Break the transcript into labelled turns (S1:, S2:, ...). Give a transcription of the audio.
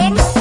S1: friends